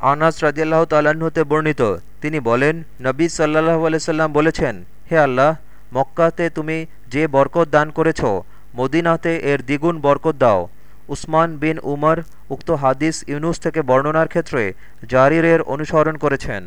আনাস রাজিয়াল্লাহ তাল্লাহ্নতে বর্ণিত। তিনি বলেন, নবী সাল্লাহ আলাইসাল্লাম বলেছেন, হে আল্লাহ, মক্কাতে তুমি যে বরকত দান করেছ, মদিনাতে এর দ্বিগুণ বরকত দাও। উসমান বিন উমর উক্ত হাদিস ইউনুস থেকে বর্ণনার ক্ষেত্রে জারিরের অনুসরণ করেছেন।